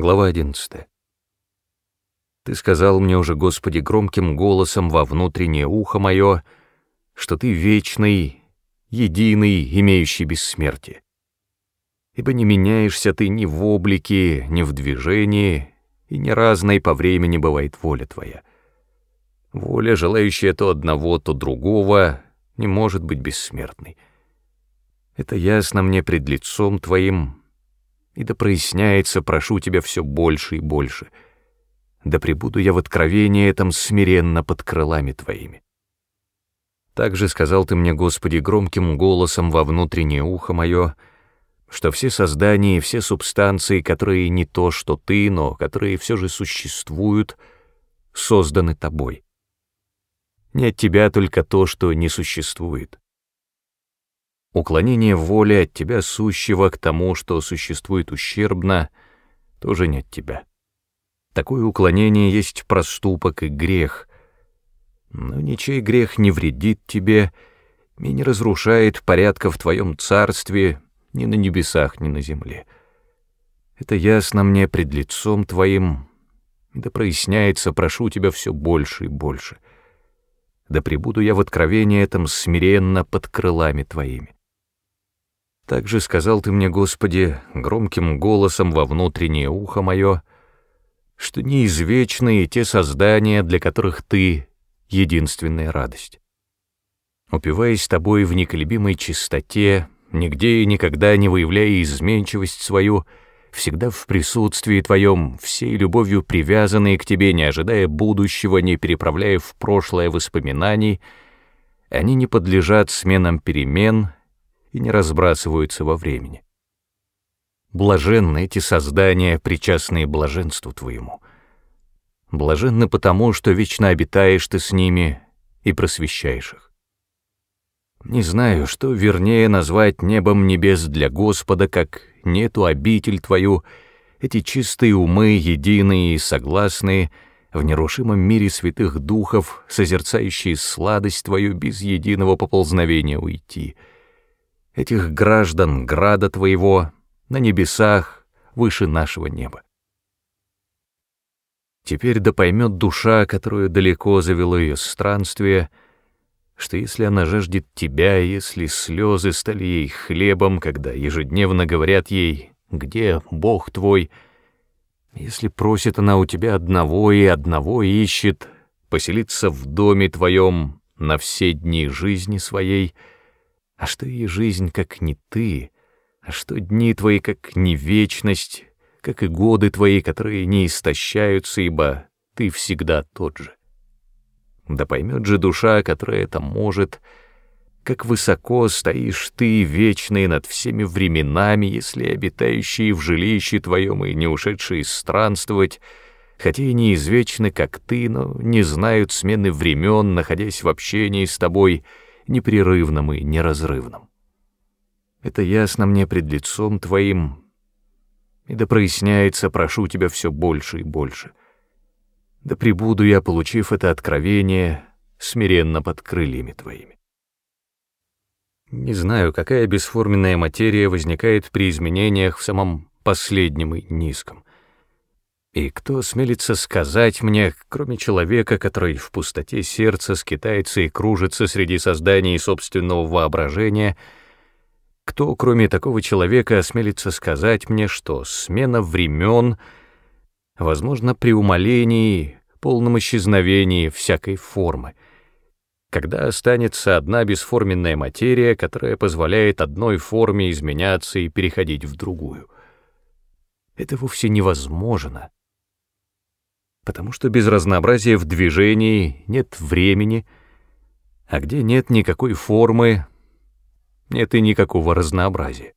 Глава 11. Ты сказал мне уже, Господи, громким голосом во внутреннее ухо мое, что ты вечный, единый, имеющий бессмертие. Ибо не меняешься ты ни в облике, ни в движении, и не разной по времени бывает воля твоя. Воля, желающая то одного, то другого, не может быть бессмертной. Это ясно мне пред лицом твоим, и да проясняется, прошу тебя, все больше и больше — да пребуду я в откровении этом смиренно под крылами Твоими. Также сказал Ты мне, Господи, громким голосом во внутреннее ухо мое, что все создания и все субстанции, которые не то, что Ты, но которые все же существуют, созданы Тобой. Не от Тебя только то, что не существует. Уклонение воли от Тебя сущего к тому, что существует ущербно, тоже не от Тебя. Такое уклонение есть проступок и грех. Но ничей грех не вредит тебе и не разрушает порядка в твоем царстве ни на небесах, ни на земле. Это ясно мне пред лицом твоим, да проясняется, прошу тебя, все больше и больше. Да пребуду я в откровении этом смиренно под крылами твоими. Также сказал ты мне, Господи, громким голосом во внутреннее ухо мое — что неизвечны те создания, для которых ты — единственная радость. Упиваясь тобой в неколебимой чистоте, нигде и никогда не выявляя изменчивость свою, всегда в присутствии твоем, всей любовью привязанные к тебе, не ожидая будущего, не переправляя в прошлое воспоминаний, они не подлежат сменам перемен и не разбрасываются во времени. Блаженны эти создания, причастные блаженству Твоему. Блаженны потому, что вечно обитаешь Ты с ними и просвещаешь их. Не знаю, что вернее назвать небом небес для Господа, как нету обитель Твою, эти чистые умы, единые и согласные, в нерушимом мире святых духов, созерцающие сладость Твою без единого поползновения уйти. Этих граждан града Твоего, на небесах, выше нашего неба. Теперь да поймет душа, которую далеко завело ее странствие, что если она жаждет тебя, если слезы стали ей хлебом, когда ежедневно говорят ей «Где Бог твой?», если просит она у тебя одного и одного ищет, поселиться в доме твоем на все дни жизни своей, а что и жизнь, как не ты — а что дни твои, как не вечность, как и годы твои, которые не истощаются, ибо ты всегда тот же. Да поймет же душа, которая это может, как высоко стоишь ты, вечный над всеми временами, если обитающие в жилище твоем и не ушедшие странствовать, хотя и не извечны, как ты, но не знают смены времен, находясь в общении с тобой, непрерывном и неразрывном. Это ясно мне пред лицом твоим, и да проясняется, прошу тебя, все больше и больше. Да прибуду я, получив это откровение, смиренно под крыльями твоими. Не знаю, какая бесформенная материя возникает при изменениях в самом последнем и низком. И кто смелится сказать мне, кроме человека, который в пустоте сердца скитается и кружится среди созданий собственного воображения — кто, кроме такого человека, осмелится сказать мне, что смена времен, возможно, при умолении, полном исчезновении всякой формы, когда останется одна бесформенная материя, которая позволяет одной форме изменяться и переходить в другую. Это вовсе невозможно, потому что без разнообразия в движении нет времени, а где нет никакой формы, нет и никакого разнообразия.